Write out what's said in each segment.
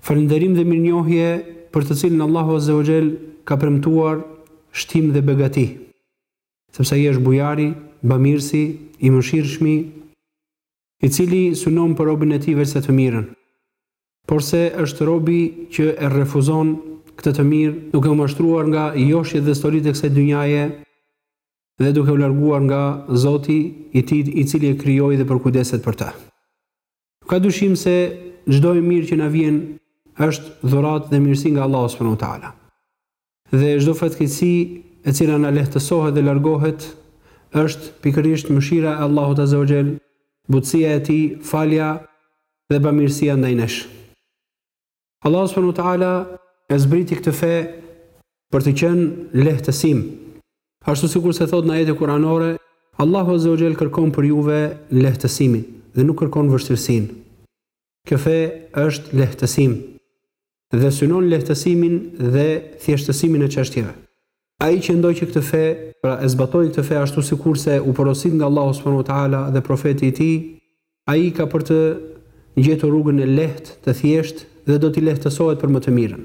Falënderim dhe mirënjohje për të cilën Allahu Azze wa Xhell ka premtuar shtim dhe begati. Sepse Ai është Bujari, Bamirësi, i Mëshirshmi, i Cili synon për robin e Tij veçse të mirën. Porse është robi që e rrefuzon këtë të mirë, duke u mashtruar nga joshjet dhe stolitë e kësaj dynjaje dhe duke u larguar nga Zoti i tij i Cili e krijoi dhe përkujdeset për të. Ka dyshim se çdo e mirë që na vjen është dhuratë dhe mirësi nga Allahu subhanahu wa ta'ala. Dhe çdo fatkeqësi e cila na lehtësohet dhe largohet është pikërisht mëshira e Allahut azza wa jall, butësia e Tij, falja dhe bamirësia ndaj nesh. Allahu subhanahu wa taala e zbriti këtë fe për të qenë lehtësim. Ashtu sikurse thotë në ajetin kuranor, Allahu azza wa jall kërkon për juve lehtësimin dhe nuk kërkon vështirësinë. Kjo fe është lehtësim dhe synon lehtësimin dhe thjeshtësimin e çështjeve. Ai që e ndoqi këtë fe, pra e zbatoi këtë fe ashtu sikurse u porosit nga Allahu subhanehu ve teala dhe Profeti i Tij, ai ka për të gjetur rrugën e lehtë, të thjeshtë dhe do t'i lehtësohet për më të mirën.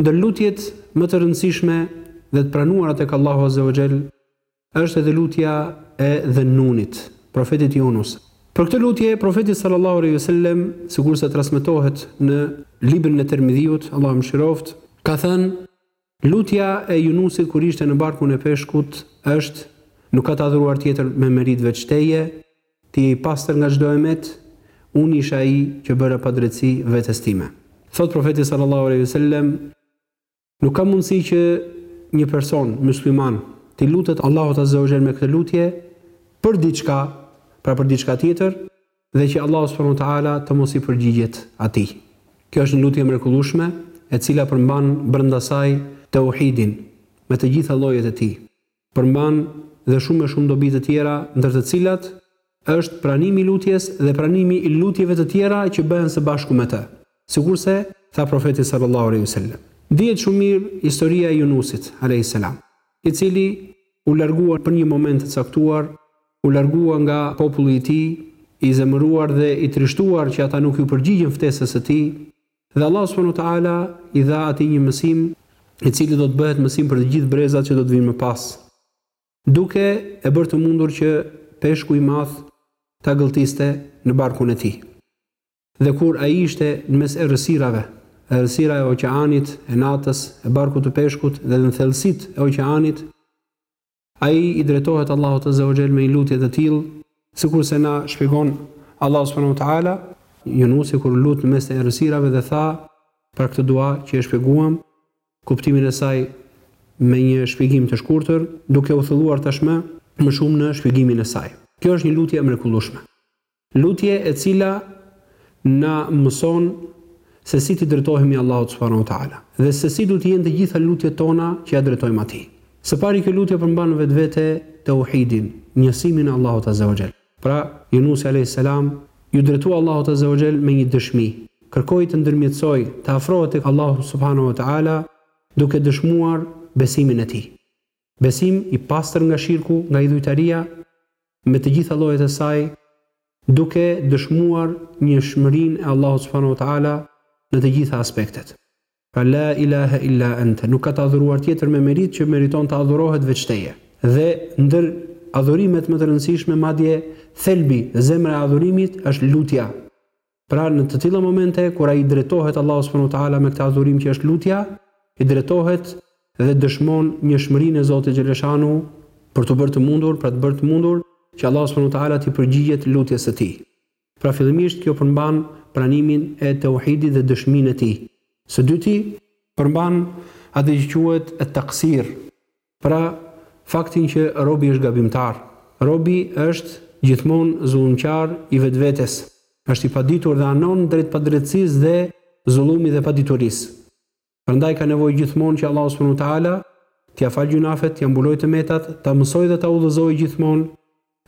Ndër lutjet më të rëndësishme dhe të pranuara tek Allahu azze ve xhel, Është edhe lutja e Dhennunit, profetit Junus. Për këtë lutje, Profeti sallallahu alejhi ve sellem, sikurse transmetohet në Librin e Termidhiut, Allahu e mëshiroftë, ka thënë, Lutja e Junusit kur ishte në barkun e peshkut është, Nuk ka të adhuruar tjetër me meritë veç Teje, Ti je i pastër nga çdo e metë, Unë isha ai që bëra padrejtësi vetes time. Thotë Profeti sallallahu alejhi ve sellem. Nuk ka mundësi që një person musliman t'i lutet Allahut azze ue xhel me këtë lutje për diçka, pra për diçka tjetër, dhe që Allahu subhanahu wa taala të mos i përgjigjet atij. Kjo është një lutje e mrekullueshme, e cila përmban brenda saj teuhidin, me të gjitha llojet e tij. përmban dhe shumë e shumë dobi të tjera ndër të cilat është pranimi i lutjes dhe pranimi i lutjeve të tjera që bëhen së bashku me të, sikurse tha Profeti sallallahu alejhi ve selem. Dihet shumë mirë historia e Junusit, alejhi selam, i cili u largua për një moment të caktuar, u largua nga populli i tij, i zemëruar dhe i trishtuar që ata nuk iu përgjigjën ftesës së tij, Dhe Allahu subhanahu wa ta'ala i dha atij një mësim, i cili do të bëhet mësim për të gjithë brezat që do të vijnë më pas, duke e bërë të mundur që peshku i madh ta gëlltiste në barkun e tij. Dhe kur ai ishte në mes errësirave, errësira e oqeanit, e natës, e barkut të peshkut dhe në thellësitë e oqeanit, Ai i drejtohet Allahut Azza wa Jell me një lutje të tillë, sikurse na shpjegon Allahu subhanahu wa taala, Junusi kur luti në mes të errësirave dhe tha pra këtë dua që e shpjeguam kuptimin e saj me një shpjegim të shkurtër, duke u thelluar tashmë më shumë në shpjegimin e saj. Kjo është një lutje e mrekullueshme. Lutje e cila na mëson se si t'i drejtohemi Allahut subhanahu wa ta'ala dhe se si duhet të jenë të gjitha lutjet tona që ia drejtojmë Atij. Së pari kjo lutje përmban në vetvete teuhidin, njësimin e Allahut azze wa xhel. Pra, Junusi alejhi selam iu drejtua Allahut azze wa xhel me një dëshmi, kërkoi të ndërmjetësojë, të afrohet tek Allahu subhanahu wa ta'ala duke dëshmuar besimin e tij. Besim i pastër nga shirku, nga idhujtaria me të gjitha llojet e saj, duke dëshmuar njëshmërinë e Allahut subhanahu wa ta'ala në të gjitha aspektet. Fa la ilahe illa ente, nuk ka të adhuruar tjetër me meritë që meriton të adhurohet veç Teje. Dhe ndër adhurimet më të rëndësishme, madje thelbi, zemra e adhurimit, është lutja. Pra në të tilla momente kur ai i drejtohet Allahut subhanuhu teala me këtë adhurim që është lutja, i drejtohet dhe dëshmon njëshmërinë e Zotit xheleshanu për të bërë të mundur, për të bërë të mundur që Allahu subhanuhu teala t'i përgjigjet lutjes së tij. Pra fillimisht kjo përmban pranimin e teuhidit dhe dëshminë e tij. Së dyti, përmban atë që quhet et-taksir, Pra, faktin që robi është gabimtar. Robi është gjithmonë zullumqar i vetvetes. Është i paditur dhe anon drejt padrejtësisë dhe zullumit dhe paditurisë. Prandaj ka nevojë gjithmonë që Allahu subhanahu wa ta'ala t'ia falë gjynafet, t'ia mbulojë të metat, ta mësojë dhe ta udhëzojë gjithmonë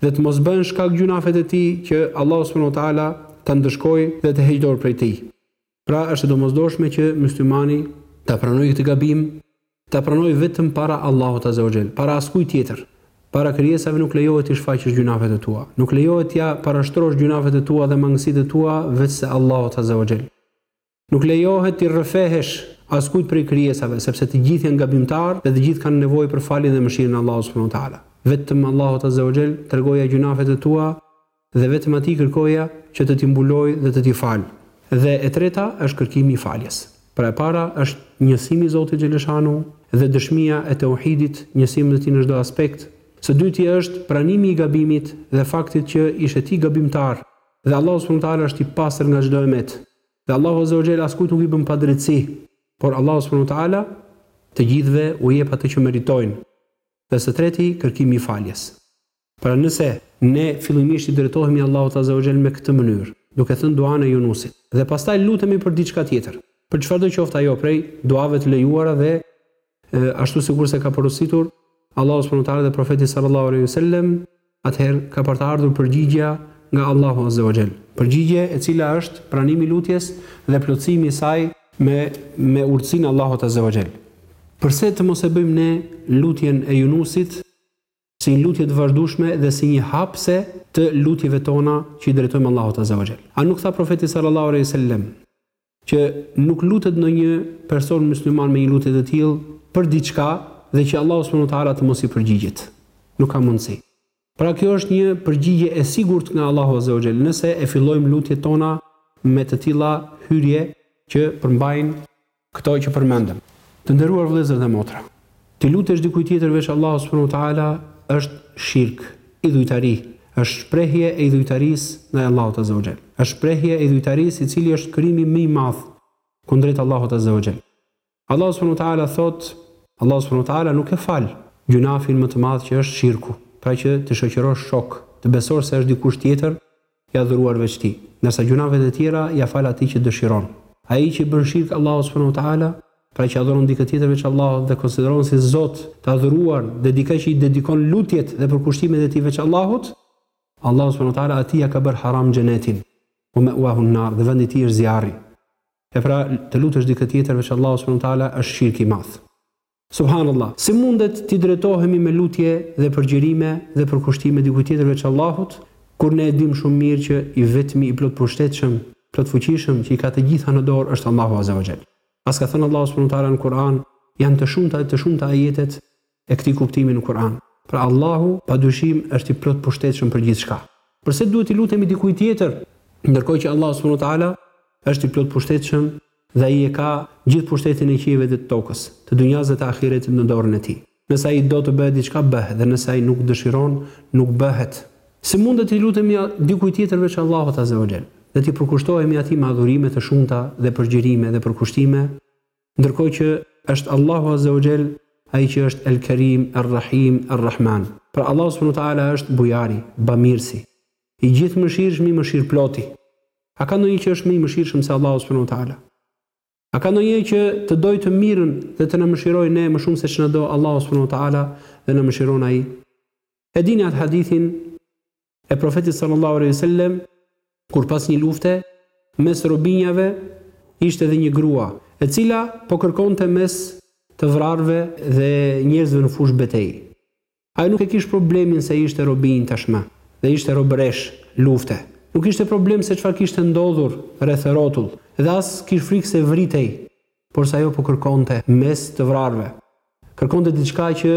dhe të mos bëhen shkak gjynafet e tij që Allahu subhanahu wa ta'ala ta ndëshkojë dhe të heqë dorë prej tij. Pra është e domosdoshme që myslimani ta pranojë këtë gabim, ta pranojë vetëm para Allahut azza wa xhel, para askujt tjetër. Para krijesave nuk lejohet t'i shfaqësh gjynafet e tua. Nuk lejohet t'ia parashtrosh gjynafet e tua dhe mangësitë e tua veçse Allahut azza wa xhel. Nuk lejohet t'i rrëfehesh askujt prej krijesave, sepse të gjithë janë gabimtarë dhe të gjithë kanë nevojë për faljen dhe mëshirën e Allahut subhanahu wa taala. Vetëm Allahut azza wa xhel tregoja gjynafet e tua, Dhe vetëm Atij kërkoja që të t'i mbulojë dhe të t'i falë. Dhe e treta është kërkimi i faljes. Pra e para është njësimi i Zotit xheleshanu dhe dëshmia e teuhidit, njësimi i Tij në çdo aspekt. Së dyti është pranimi i gabimit dhe faktit që ishe ti gabimtar dhe Allahu subhanu wa ta'ala është i pastër nga çdo e metë. Dhe Allahu azza wa jall askujt nuk i bën padrejtësi, por Allahu subhanu wa ta'ala të gjithëve u jep atë që meritojnë. Dhe së treti kërkimi i faljes. Pra nëse ne fillimisht i drejtohemi Allahut azza wa xhel me këtë mënyrë, duke thënë duanë e Junusit, dhe pastaj lutemi për diçka tjetër, për çfarëdo qoftë ajo prej duave të lejuara dhe ashtu sikurse ka porositur Allahu subhanahu wa taala dhe Profeti sallallahu alejhi ve sellem, atëherë ka për të ardhur përgjigjja nga Allahu azza wa xhel, përgjigje e cila është pranimi i lutjes dhe plotësimi i saj me me urtësinë e Allahut azza wa xhel. Përse të mos e bëjmë ne lutjen e Junusit? si një lutje të vazhdueshme dhe si një hapëse të lutjeve tona që i drejtojmë Allahut azza wa xhel. A nuk tha Profeti sallallahu alejhi ve sellem që nuk lutet ndonjë person mysliman me një lutje të tillë për diçka dhe që Allahu subhanahu wa taala të mos i përgjigjet? Nuk ka mundësi. Pra kjo është një përgjigje e sigurt nga Allahu azza wa xhel, nëse e fillojmë lutjet tona me të tilla hyrje që përmbajnë Këto që përmendëm. Të nderuar vëllezër dhe motra, t'i lutesh dikujt tjetër veç Allahut subhanahu wa ta'ala është shirk, idhujtari, është shprehje e idhujtarisë ndaj Allahut azza wa xhel. Është shprehje e idhujtarisë i cili është krimi më i madh kundrejt Allahut azza wa xhel. Allahu subhanahu wa ta'ala thotë, Allahu subhanahu wa ta'ala nuk e fal gjynafin më të madh që është shirku, pra që të shoqërosh shok, të besosh se është dikush tjetër, i adhuruar veç Tij, ndërsa gjynafet e tjera ia fal atij që dëshiron. Ai që i bën shirk Allahut subhanehu ve teala, pra që adhuron dikë tjetër veç Allahut dhe konsideron si zot të adhuruar dhe dikë që i dedikon lutjet dhe përkushtimet e tij veç Allahut, Allahu subhanehu ve teala atij ia ka bërë haram xhenetin, wa ma'wahu an-nar, dhe vendi i tij është zjarri. E pra, të lutesh dikë tjetër veç Allahut subhanehu ve teala është shirk i madh. Subhanallah! Si mundet t'i drejtohemi me lutje dhe përgjërime dhe përkushtime dikujt tjetër veç Allahut, kur ne e dimë shumë mirë që i vetmi i plotpushtetshëm, plotfuqishëm që i ka të gjitha në dorë është Allahu Azza wa Jall. A s'ka thënë Allahu subhanahu wa ta'ala në Kur'an, janë të shumta e të shumta ajetet e këtij kuptimi në Kur'an. Pra Allahu padyshim është i plotpushtetshëm për gjithçka. Përse duhet t'i lutemi dikujt tjetër, ndërkohë që Allahu subhanahu wa ta'ala është i plotpushtetshëm Dhe ai e ka gjithë pushtetin e qiejve dhe të tokës, të dynjasë dhe të ahiretit në dorën e tij. Nëse ai do të bëhet diçka bëhet dhe nëse ai nuk dëshiron nuk bëhet. Si mundet t'i lutemi dikujt tjetër veç Allahut azze wa xhell dhe t'i përkushtohemi atij me adhurime të shumta dhe përgjërime dhe përkushtime, ndërkohë që është Allahu azze wa xhell ai që është El-Kerim, Er-Rahim, Er-Rahman. Pra Allahu subhanu wa ta'ala është Bujari, Bamirësi. I Gjithëmëshirshmi, Mëshirëploti. A ka ndonjë që është më i mëshirshëm se Allahu subhanahu wa taala? A ka ndonjë që të dojë të mirën dhe të na mëshirojë ne më shumë se ç'na do Allahu subhanahu wa taala dhe na mëshiron Ai? E dini atë hadithin e Profetit sallallahu alaihi wasallam kur pas një lufte mes robinjave ishte edhe një grua, e cila po kërkonte mes të vrarëve dhe njerëzve në fushëbetejë. Ajo nuk e kish problemin se ishte robinjë tashmë dhe ishte robëreshë lufte. Nuk kishte problem se çfarë kishte ndodhur rreth e rrotull dhe as kish frikë se vritej, por se ajo po kërkonte mes të vrarëve. Kërkonte diçka që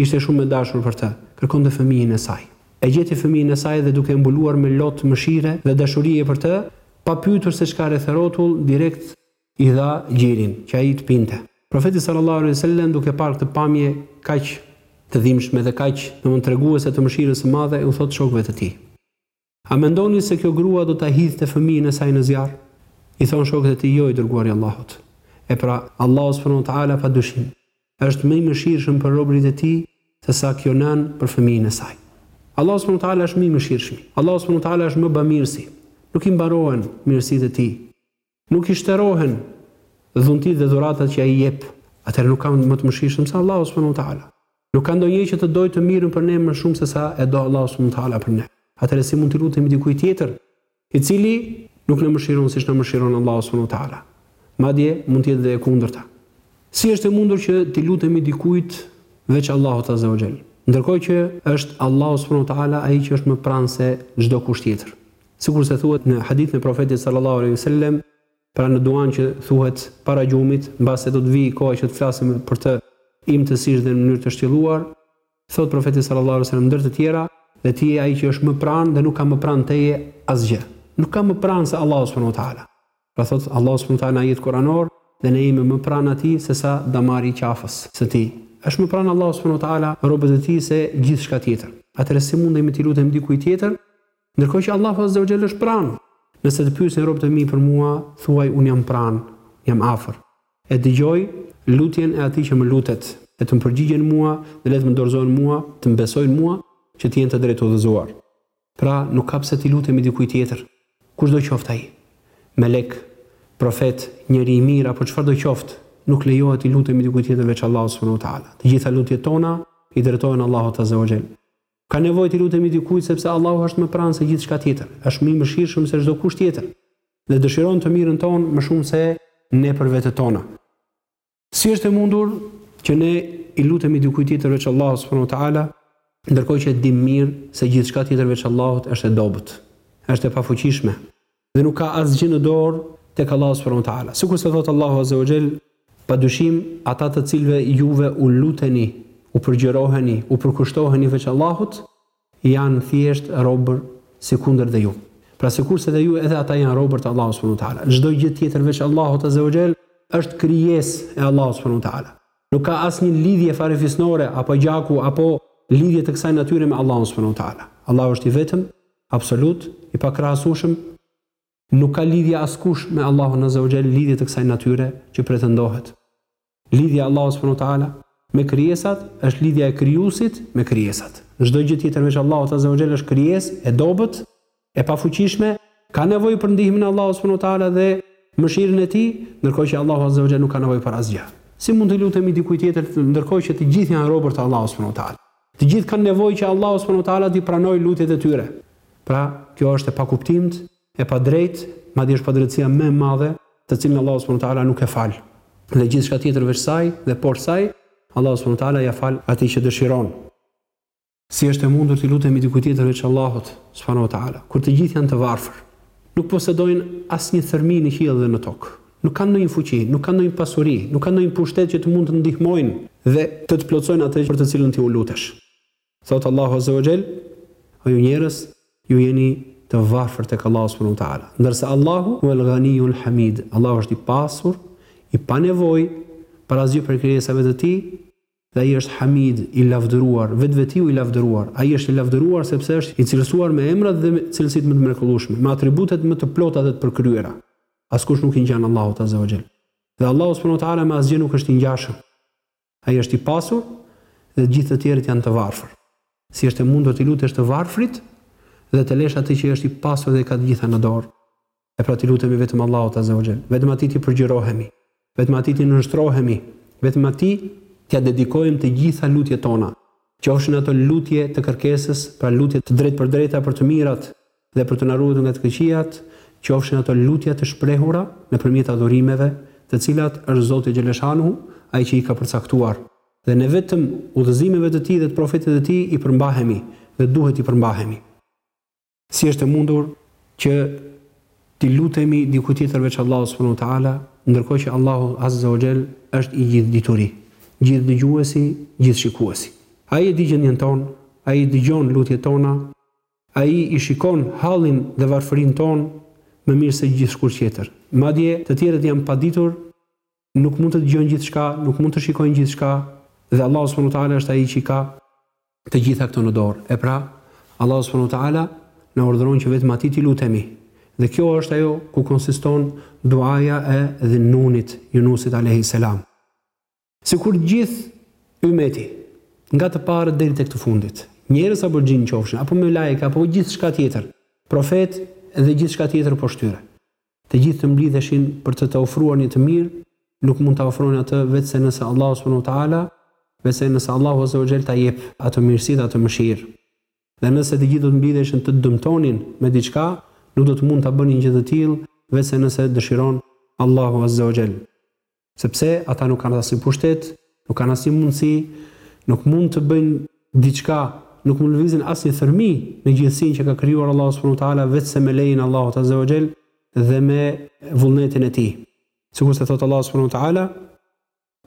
ishte shumë e dashur për të, kërkonte fëmijën e saj. E gjeti fëmijën e saj dhe duke e mbuluar me lot mëshire dhe dashurie për të, pa pyetur se ç'ka rreth e rrotull, direkt I dha gjinë, që ai të pinte. Profeti sal-lal-lahu alejhi ve sel-lem duke parë këtë pamje kaq të dhimbshme dhe kaq, domthonë, treguese të mëshirës së madhe, u thotë shokëve të tij, A mendoni se kjo grua do ta hidhte fëmijën e saj në zjarr? I thonë shokët e tij, Jo, i Dërguari i Allahut. E pra, Allahu subhanahu wa ta'ala padyshim është më i mëshirshëm për robërit e Tij se sa kjo nënë për fëmijën e saj. Allahu subhanahu wa ta'ala është më i mëshirshmi. Allahu subhanahu wa ta'ala është më bamirësi. Nuk i mbarohen mirësitë e Tij. Nuk i shterohen dhuntitë dhe dhuratat që Ai i jep, atëherë nuk ka më të mëshirshëm se Allahu subhanehu ve teala. Nuk ka ndonjë që të dojë të mirën për ne më shumë se sa e do Allahu subhanehu ve teala për ne. Atëherë si mund t'i lutemi dikujt tjetër, i cili nuk na mëshiron siç na mëshiron Allahu subhanehu ve teala? Madje mund të jetë dhe e kundërta. Si është e mundur që t'i lutemi dikujt veç Allahut azze ue xhel, ndërkohë që është Allahu subhanehu ve teala ai që është më pranë se çdo kush tjetër? Sikurse thuhet në hadithin e Profetit sallallahu alejhi ve sellem, pra në duan që thuhet para gjumit, mbase do të vijë koha që të flasim për të imtësisht dhe në mënyrë të shtjelluar, thotë Profeti sallallahu alejhi ve sellem ndër të tjera, Dhe ti je ai që është më pranë dhe nuk ka më pranë teje asgjë. Nuk ka më pranë se Allahu subhanahu wa ta'ala. Pra thotë Allahu subhanahu wa ta'ala në ajet kuranor, Dhe ne jemi më pranë atij se sa damari i qafës së tij. Është më pranë Allahu subhanahu wa ta'ala robët e tij se gjithçka tjetër. Atëherë si mundemi t'i lutemi dikujt tjetër? Ndërkohë që Allahu azze ue xhel është pranë. Nëse të pyesin robët e mi për mua, thuaj unë jam pranë, jam afër. E dëgjoj lutjen e atij që më lutet, le të më përgjigjen mua, dhe le të më dorëzohen mua, të më besojnë mua, që të jenë të drejtë udhëzuar. Pra, nuk ka pse t'i lutemi dikujt tjetër, kushdo qoftë ai, melek, profet, njeri i mirë apo çfarëdo qoftë, nuk lejohet t'i lutemi dikujt tjetër veç Allahut subhanahu wa ta'ala. Të gjitha lutjet tona i drejtohen Allahut azze ue xhel. Ka nevojë t'i lutemi dikujt sepse Allahu është më pranë se gjithçka tjetër, është më i mëshirshëm se çdo kush tjetër dhe dëshiron të mirën tonë më shumë se ne për vetet tona. Si është e mundur që ne i lutemi dikujt tjetër veç Allahut subhanahu wa ta'ala, ndërkohë që e dimë mirë se gjithçka tjetër veç Allahut është e dobët, është e pafuqishme? dhe nuk ka asgjë në dorë tek Allahu subhanahu wa taala. Sikurse thotë Allahu azza wa jall, Padyshim, ata të cilëve juve u luteni, u përgjëroheni, u përkushtoheni veç Allahut, janë thjesht robër sikundër dhe ju. Pra sikurse dhe ju edhe ata janë robër të Allahut subhanahu wa taala. Çdo gjë tjetër veç Allahut azza wa jall është krijesë e Allahut subhanahu wa taala. Nuk ka asnjë lidhje farefisnore apo gjaku apo lidhje të kësaj natyre me Allahun subhanahu wa taala. Allahu është i vetëm Absolut, i pakrahasueshëm, nuk ka lidhje askush me Allahun azza wa jall lidhje të kësaj natyre që pretendohet. Lidhja e Allahut subhanahu wa ta'ala me krijesat është lidhja e krijuesit me krijesat. Çdo gjë tjetër veç Allahut azza wa jall është krijesë e dobët, e pafuqishme, ka nevojë për ndihmën e Allahut subhanahu wa ta'ala dhe mëshirën e tij, ndërkohë që Allahu azza wa jall nuk ka nevojë për asgjë. Si mund të lutemi dikujt tjetër ndërkohë që të gjithë janë robër të Allahut subhanahu wa ta'ala? Të gjithë kanë nevojë që Allahu subhanahu wa ta'ala t'i pranojë lutjet e tyre. Pra, kjo është e pakuptimtë, e padrejtë, madje është padrejtësia më e madhe, të cilën Allahu subhanahu wa ta'ala nuk e fal. Dhe gjithçka tjetër veç saj dhe poshtë saj, Allahu subhanahu wa ta'ala ia fal atij që dëshiron. Si është e mundur t'i lutemi dikujt tjetër veç Allahut subhanahu wa ta'ala, kur të gjithë janë të varfër, nuk posedojnë asnjë thërmi në qiell dhe në tokë, Nuk kanë ndonjë fuqi, nuk kanë ndonjë pasuri, nuk kanë ndonjë pushtet që të mund të ndihmojnë dhe të të plotësojnë atë për të cilën ti u lutesh. Thotë Allahu azze wa xhel, O ju njerëz, ju jeni të varfër tek Allahu subhanahu wa ta'ala, ndërsa Allahu huwel ghaniyyul hamid, Allahu është i pasur, i panevojë për asgjë prej krijesave të Tij, Dhe ai është Hamid, i lavdëruar, vetvetiu i lavdëruar. Ai është i lavdëruar sepse është i cilësuar me emrat dhe cilësitë më të mrekullueshme, me atributet më të plota dhe të përkryera. Askush nuk i ngjan Allahut azze wa xhell. Dhe Allahu subhanahu wa ta'ala me asgjë nuk është i ngjashëm. Ai është i pasur dhe të gjithë të tjerët janë të varfër. Si është e mundur t'i lutesh të varfrit dhe të lesh atë që është i pasur dhe i ka të gjitha në dorë? E pra t'i lutemi vetëm Allahut azza wa jall, vetëm Atij t'i përgjërohemi, vetëm Atij t'i nënshtrohemi, vetëm Atij t'ia dedikojmë të gjitha lutjet tona, qofshin ato lutje të kërkesës, pra lutje të drejtpërdrejta për të mirat dhe për të na ruajtur nga të këqijat, qofshin ato lutje të shprehura nëpërmjet adhurimeve, të cilat është Zoti xheleshanuhu Ai që i ka përcaktuar. Dhe ne vetëm udhëzimeve të Tij dhe të Profetit të Tij i përmbahemi dhe duhet t'i përmbahemi. Si është e mundur që t'i lutemi dikujt tjetër veç Allahut subhanahu wa taala, ndërkohë që Allahu azza wa jall është i gjithëdituri, gjithëdëgjuesi, gjithëshikuesi. Ai e di gjendjen tonë, ai i dëgjon lutjet tona, ai i shikon hallin dhe varfërinë tonë më mirë se gjithkush tjetër. Madje, të tjerët janë paditur nuk mund të dëgjojnë gjithçka, nuk mund të shikojnë gjithçka dhe Allahu subhanahu wa taala është ai që i ka të gjitha këto në dorë. E pra, Allahu subhanahu wa taala na urdhëron që vetëm atij t'i lutemi. Dhe kjo është ajo ku konsiston duaja e Dhinnunit, Yunusit alayhi salam. Sikur gjithë ymeti, nga të parët deri tek të fundit, njerëz apo xhinë qofshin, apo melaike, apo gjithçka tjetër, profetë dhe gjithçka tjetër poshtë tyre. të gjithë të mblidheshin për të të ofruar një të mirë, nuk mund ta ofronin atë veçse nëse Allahu subhanehu ve teala, veçse nëse Allahu azze ve xhel ta jep atë mirësi dhe atë mëshirë. Dhe nëse të gjithë do të mblidheshin të të dëmtonin me diçka, nuk do të mund ta bënin gjë të tillë veçse nëse dëshiron Allahu azze ve xhel. sepse ata nuk kanë asnjë pushtet, nuk kanë asnjë mundësi, nuk mund të bëjnë diçka, nuk mund të lëvizin asnjë thërmi në gjithësinë që ka krijuar Allahu subhanahu wa taala veçse me lejen e Allahut azza wa jall dhe me vullnetin e tij. Sikurse thotë Allahu subhanahu wa taala,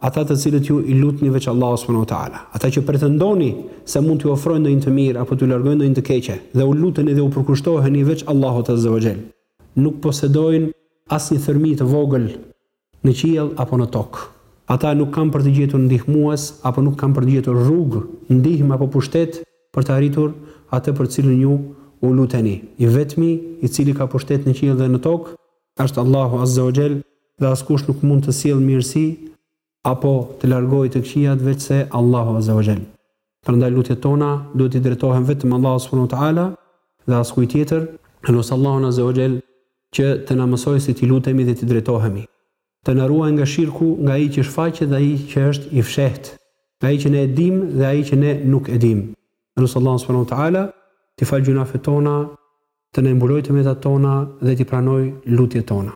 ata të cilët ju i lutni veç Allahut subhanahu wa taala, ata që pretendoni se mund t'ju ofrojnë ndonjë të mirë apo t'ju largojnë ndonjë të keqe dhe u luteni dhe u përkushtoheni veç Allahut azza wa jall, nuk posedojnë asnjë thërmi të vogël Në qiell apo në tokë. Ata nuk kanë për të gjetur ndihmues apo nuk kanë për të gjetur rrugë, ndihmë apo pushtet për të arritur atë për të cilën ju u luteni. I vetmi, i cili ka pushtet në qiell dhe në tokë, është Allahu Azze o Xhel dhe askush nuk mund të sjellë mirësi apo të largojë të këqijat veçse Allahu Azze o Xhel. Prandaj lutjet tona duhet t'i drejtohen vetëm Allahut Subhanu Teala dhe askujt tjetër, e lus Allahun Azze o Xhel që të na mësojë si t'i lutemi dhe t'i drejtohemi. Të na ruajë nga shirku, nga ai që është i shfaqur dhe ai që është i fshehtë, nga ai që ne e dimë dhe ai që ne nuk e dimë. E lus Allahun subhanehu ve teala t'i falë gjynafet tona, të na i mbulojë të metat tona dhe t'i pranojë lutjet tona.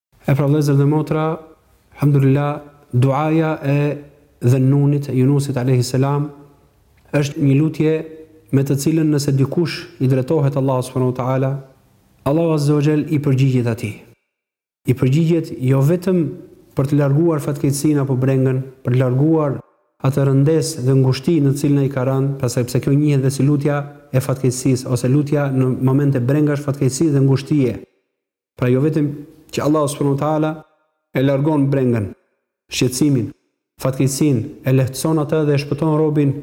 E pra vëllezër dhe motra, Elhamdulilah, duaja e Dhennunit, Junusit alejhi selam, është një lutje me të cilën nëse dikush i drejtohet Allahut subhanahu wa taala, Allahu azza wa jall i përgjigjet atij. I përgjigjet jo vetëm për të larguar fatkeqësinë apo brengën, për të larguar atë rëndesë dhe ngushti në të cilën ai ka rënë, pra sepse kjo njihet dhe si lutja e fatkeqësisë ose lutja në momente brengash, fatkeqësi dhe ngushtie. Pra jo vetëm që Allahu subhanahu wa taala e largon brengën, shqetësimin, fatkeqësinë, e lehtëson atë dhe e shpëton robin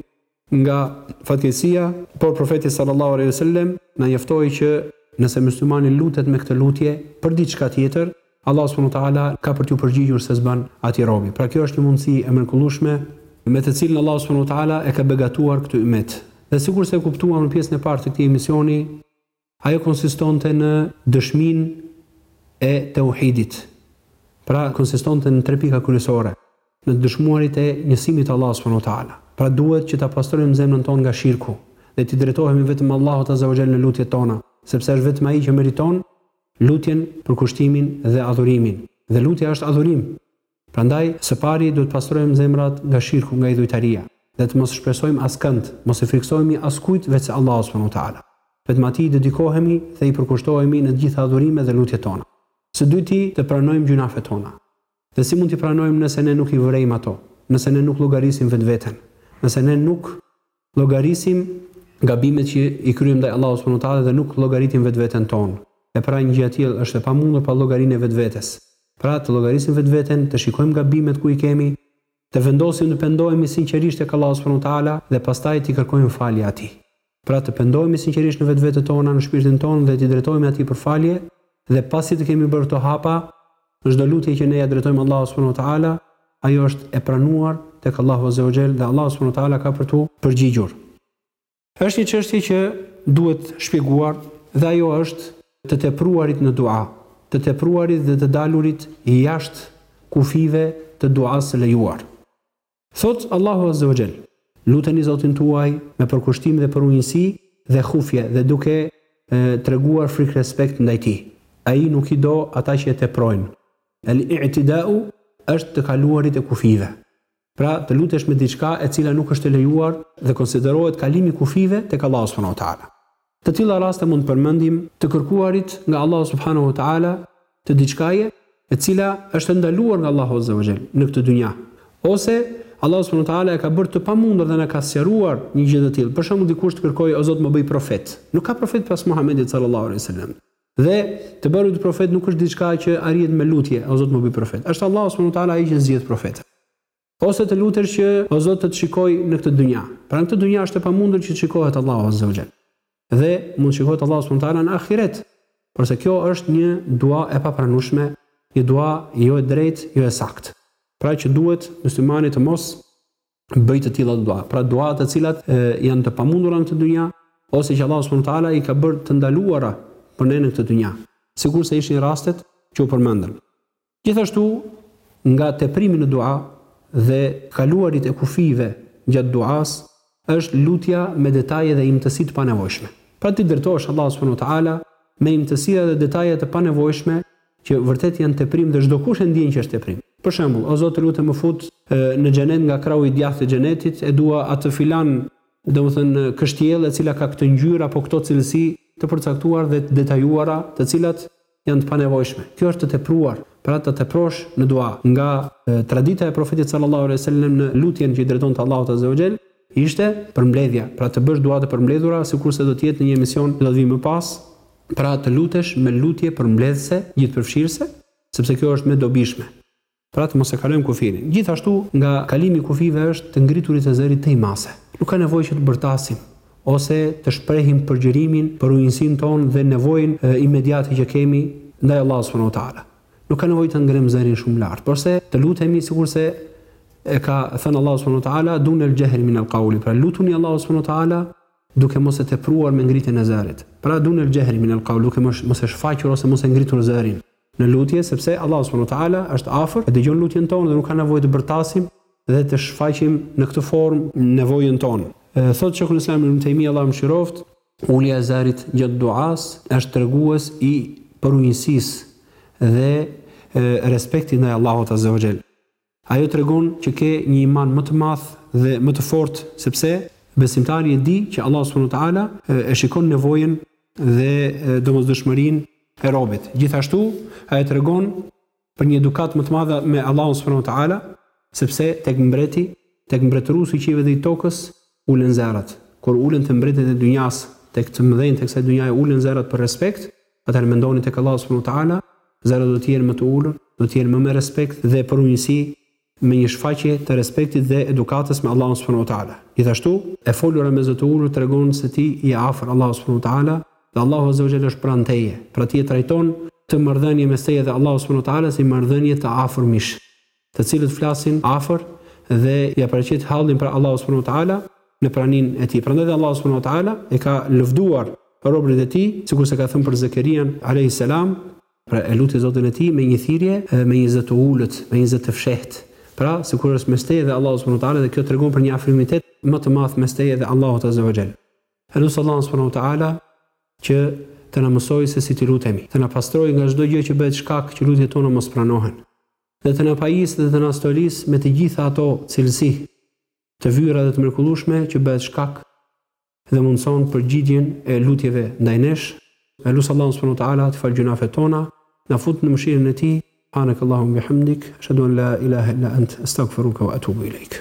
nga fatkeqësia, por profeti sallallahu alaihi wasallam na njoftoi që nëse myslimani lutet me këtë lutje për diçka tjetër, Allahu subhanahu wa taala ka për t'iu përgjigjur s'e zbën atij robi. Pra kjo është një mundësi e mrekullueshme me të cilën Allahu subhanahu wa taala e ka begatuar këtë ymmet. Dhe sikurse e kuptuam në pjesën e parë të këtij emisioni, Ajo konsistonte në dëshminë e Teuhidit, pra konsistonte në tre pika kryesore, në të dëshmuarit e njësimit të Allahut subhanahu wa ta'ala. Pra duhet që ta pastrojmë zemrën tonë nga shirku dhe t'i drejtohemi vetëm Allahut azza wa jall në lutjet tona, sepse është vetëm Ai që meriton lutjen, përkushtimin dhe adhurimin, dhe lutja është adhurim. Prandaj, së pari, duhet të pastrojmë zemrat nga shirku, nga idhujtaria, dhe të mos shpresojmë askënd, mos i frikësohemi askujt veçse Allahut subhanahu wa ta'ala. Vetëm Atij i dedikohemi dhe i përkushtohemi në të gjitha adhurimet dhe lutjet tona. Së dyti, të pranojmë gjynafet tona. Dhe si mund t'i pranojmë nëse ne nuk i vërejmë ato, nëse ne nuk llogarisim vetveten, nëse ne nuk. Llogarisim gabimet që i kryejmë ndaj Allahut subhanuhu teala dhe nuk llogaritim vetveten tonë. E pra një gjë e tillë është e pamundur pa llogarinë e vetvetes. Pra, të llogarisim vetveten, të shikojmë gabimet ku i kemi, të vendosim të pendohemi sinqerisht tek Allahu subhanuhu teala dhe pastaj t'i kërkojmë falje Atij. Pra, të pendohemi sinqerisht në vetvetet tona, në shpirtin tonë dhe t'i drejtohemi Atij për falje dhe pasi të kemi bërë këto hapa, Çdo lutje që ne ia drejtojmë Allahut subhanahu wa ta'ala, ajo është e pranuar tek Allahu azze wa xhel dhe Allahu subhanahu wa ta'ala ka për t'u përgjigjur. Është një çështje që duhet shpjeguar dhe ajo është të tepruarit në dua, të tepruarit dhe të dalurit jashtë kufijve të duasë së lejuar. Thotë Allahu azze ue xhel, Luteni Zotin tuaj me përkushtim dhe përunjësi dhe hufje dhe duke treguar frikrespekt ndaj Tij. Ai nuk i do ata që e teprojnë. El-i'tida'u është të kaluarit e kufijve. Pra, të lutesh me diçka e cila nuk është e lejuar dhe konsiderohet kalim i kufijve tek Allahu subhanahu wa ta'ala. Të tilla raste mund të përmendim të kërkuarit nga Allahu subhanehu ve teala të diçkaje e cila është e ndaluar nga Allahu azze ve xhel në këtë dynja, ose Allahu subhanehu ve teala e ka bërë të pamundur dhe na ka sqaruar një gjë të tillë, për shembull dikush të kërkojë o Zot më bëj profet, nuk ka profet pas Muhamedit sallallahu alejhi ve selem. Dhe të bërit profet nuk është diçka që arrihet me lutje, o Zot më bëj profet. Është Allahu subhanehu ve teala ai që zgjedh profetët. Ose të lutesh që o Zot të të shikoj në këtë dynja. Pra në këtë dynja është e pamundur që të shikohet Allahu Azza wa Jall. Dhe mund të shikohet Allahu subhanahu wa taala në ahiret. Porse kjo është një dua e papranueshme, një dua jo e drejtë, jo e saktë. Pra që duhet muslimani të mos bëjë të tilla dua. Pra dua të cilat e, janë të pamundura në këtë dynja ose që Allahu subhanahu wa taala i ka bërë të ndaluara për ne në këtë dynja. Sikurse ishin rastet që u përmendën. Gjithashtu, nga teprimi në dua dhe kaluarit e kufijve gjatë duasë, është lutja me detaje dhe imtësi të panevojshme. Pra ti drejtohesh Allahut subhanahu wa ta'ala me imtësia dhe detaje të panevojshme që vërtet janë teprim dhe çdokush e ndjen që është teprim. Për shembull, o Zot të lutem më fut në xhenet nga krahu i djathtë i xhenetit, e dua atë filan, domethënë kështjellë e cila ka këtë ngjyrë apo këto cilësi të përcaktuar dhe të detajuara, të cilat janë të panevojshme. Kjo është të tepruar, pra të teprosh në dua. Nga tradita e Profetit sallallahu alejhi ve sellem në lutjen që i drejtonte Allahut azze o xhel, ishte përmbledhja, pra të bësh dua të përmbledhura, sikurse do të jetë në një emision që do të vijë më pas, pra të lutesh me lutje përmbledhëse, gjithëpërfshirëse, sepse kjo është më e dobishme. Pra të mos e kalojmë kufirin. Gjithashtu, nga kalimi i kufijve është të ngriturit e zërit tej mase. Nuk ka nevojë që të bërtasim ose të shprehim përgjërimin përunjësinë tonë dhe nevojën imediate që kemi ndaj Allahut subhanahu wa ta'ala. Nuk ka nevojë të ngremë zërin shumë lart, porse të lutemi sikurse e ka thënë Allahu subhanahu wa ta'ala dun el jahri min el qawli. Pra lutuni Allahut subhanahu wa ta'ala duke mos e tepruar me ngritjen e zërit. Pra dun el jahri min el qawli, duke mos e shfaqur ose mos e ngritur zërin. në lutje, sepse Allahu subhanahu wa ta'ala është afër, e dëgjon lutjen tonë dhe nuk ka nevojë të bërtasim dhe të shfaqim në këtë formë nevojën tonë. Thotë Shejkhul Islam Ibn Taymija, Allahu e mëshiroftë, Ulja e zërit gjatë duas është tregues i përunjësisë dhe respektit ndaj Allahut azza wa jall. Ajo tregon që ke një iman më të madh dhe më të fortë, sepse besimtari e di që Allahu subhanahu wa ta'ala e shikon nevojën dhe domosdoshmërinë e robit. Gjithashtu, ajo tregon për një edukatë më të madhe me Allahun subhanahu wa ta'ala, sepse tek mbreti, tek mbretëruesi i qiejve dhe i tokës ulen zërat. Kur ulen te mbretërit e dynjasë, tek të mëdhenjtë e kësaj dynjaje ulen zërat për respekt, Atëherë mendoni tek Allahu subhanahu wa taala, zërat do të jenë më të ulur, do të jenë më me respekt dhe përunjësi me një shfaqje të respektit dhe edukatës me Allahun subhanahu wa taala. Gjithashtu, e folura me zë të ulur tregon se ti je afër Allahut subhanahu wa taala dhe Allahu azza wa jalla është pranë teje. Pra ti e trajton këtë marrëdhënie mes teje dhe Allahut subhanahu wa taala si marrëdhënie të afërmish. të cilët flasin afër dhe ia paraqit hallin pra Allahut subhanahu wa ta'ala në praninë e tij. Prandaj dhe Allahu subhanahu wa ta'ala e ka lëvduar robërit e tij, sikurse ka thënë për Zekerian alejhi selam, pra e luti Zotin e tij me një thirrje, me një zë të ulët, me një zë të fshehtë, pra sikur është mes teje dhe Allahut subhanahu wa ta'ala dhe kjo tregon për një afrimitet më të madh mes teje dhe Allahut azza wa jall. E lus Allahun subhanahu wa ta'ala që të na mësojë se si të lutemi, të na pastrojë nga çdo gjë që bëhet shkak që lutjet tona mos pranohen. dhe të na pajisë dhe të na stolisë me të gjitha ato cilësi të vyera dhe të mrekullueshme që bëhet shkak dhe mundëson përgjigjen e lutjeve ndaj nesh, e lus Allahun subhanu teala t'i falë gjynafet tona, na fut në mëshirën e tij, subhanak Allahumma bihamdik, eshadu an la ilahe illa ent, estagfiruke wa etubu ilejk.